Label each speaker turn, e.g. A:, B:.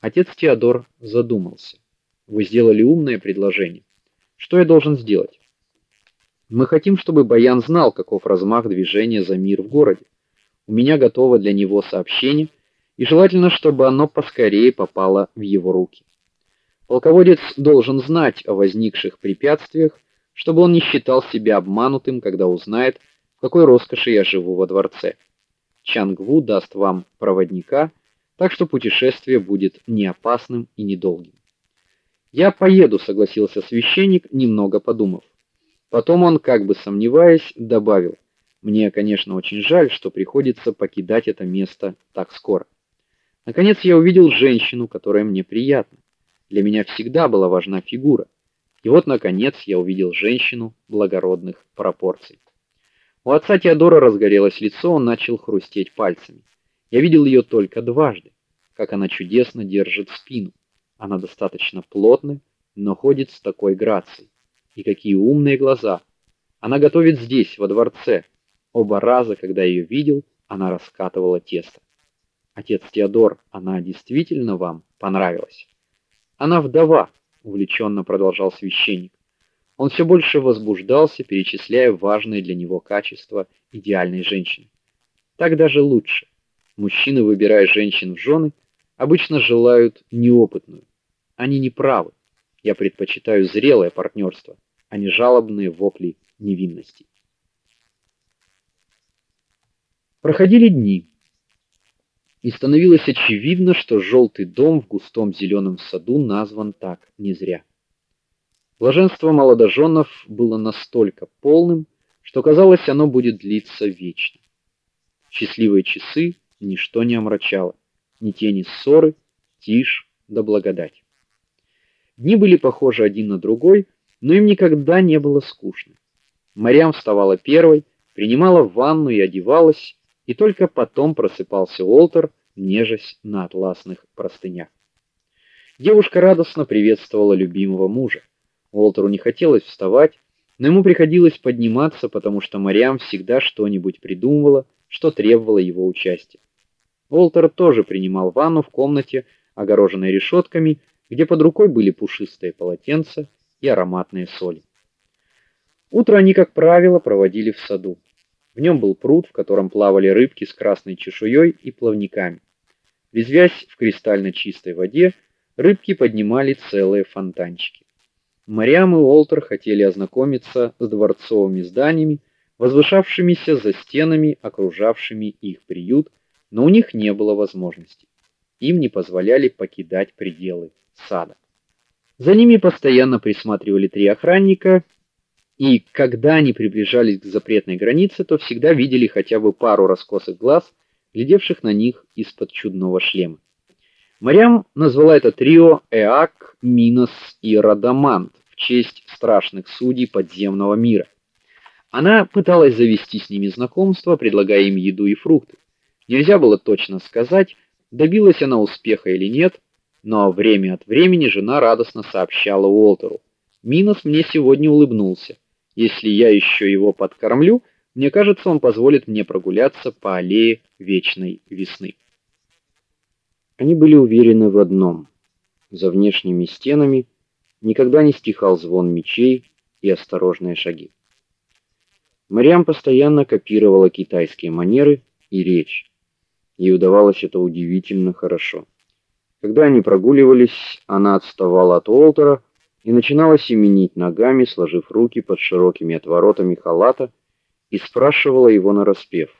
A: Отец Теодор задумался. Вы сделали умное предложение. Что я должен сделать? Мы хотим, чтобы Баян знал, каков размах движения за мир в городе. У меня готово для него сообщение, и желательно, чтобы оно поскорее попало в его руки. Полководец должен знать о возникших препятствиях, чтобы он не считал себя обманутым, когда узнает, в какой роскоши я живу во дворце. Чангву даст вам проводника, так что путешествие будет не опасным и недолгим. Я поеду, согласился священник, немного подумав. Потом он, как бы сомневаясь, добавил: "Мне, конечно, очень жаль, что приходится покидать это место так скоро. Наконец я увидел женщину, которая мне приятна. Для меня всегда была важна фигура. И вот наконец я увидел женщину благородных пропорций. У отца Теодора разгорелось лицо, он начал хрустеть пальцами. Я видел ее только дважды, как она чудесно держит спину. Она достаточно плотная, но ходит с такой грацией. И какие умные глаза. Она готовит здесь, во дворце. Оба раза, когда я ее видел, она раскатывала тесто. Отец Теодор, она действительно вам понравилась? Она вдова, увлеченно продолжал священник. Он все больше возбуждался, перечисляя важные для него качества идеальной женщины. Так даже лучше. Мужчины, выбирая женщин в жены, обычно желают неопытную. Они не правы. Я предпочитаю зрелое партнерство, а не жалобные вопли невинности. Проходили дни и становилось очевидно, что желтый дом в густом зеленом саду назван так не зря. Блаженство молодоженов было настолько полным, что казалось, оно будет длиться вечно. Счастливые часы ничто не омрачало, ни тени ссоры, тишь да благодать. Дни были похожи один на другой, но им никогда не было скучно. Марьям вставала первой, принимала ванну и одевалась, и только потом просыпался Уолтер, нежась на атласных простынях. Девушка радостно приветствовала любимого мужа. Уолтеру не хотелось вставать, но ему приходилось подниматься, потому что Марьям всегда что-нибудь придумывала, что требовало его участия. Уолтер тоже принимал ванну в комнате, огороженной решетками, где под рукой были пушистые полотенца и ароматные соли. Утро они, как правило, проводили в саду. В нем был пруд, в котором плавали рыбки с красной чешуей и плавниками. Резвясь в кристально чистой воде, рыбки поднимали целые фонтанчики. Мариам и Уолтер хотели ознакомиться с дворцовыми зданиями, возвышавшимися за стенами, окружавшими их приют, но у них не было возможности. Им не позволяли покидать пределы сада. За ними постоянно присматривали три охранника, и когда они приближались к запретной границе, то всегда видели хотя бы пару раскосых глаз, глядевших на них из-под чудного шлема. Марьям назвала это трио Эак, Минос и Радамант в честь страшных судей подземного мира. Она пыталась завести с ними знакомство, предлагая им еду и фрукты. Нельзя было точно сказать, добилась она успеха или нет, но время от времени жена радостно сообщала Уолтеру: "Минос мне сегодня улыбнулся. Если я еще его подкормлю, мне кажется, он позволит мне прогуляться по аллее вечной весны. Они были уверены в одном: за внешними стенами никогда не стихал звон мечей и осторожные шаги. Мариам постоянно копировала китайские манеры и речь. Ей удавалось это удивительно хорошо. Когда они прогуливались, она отставала от Уолтера, и начинала семенить ногами, сложив руки под широкими отворотами халата, и спрашивала его нараспев: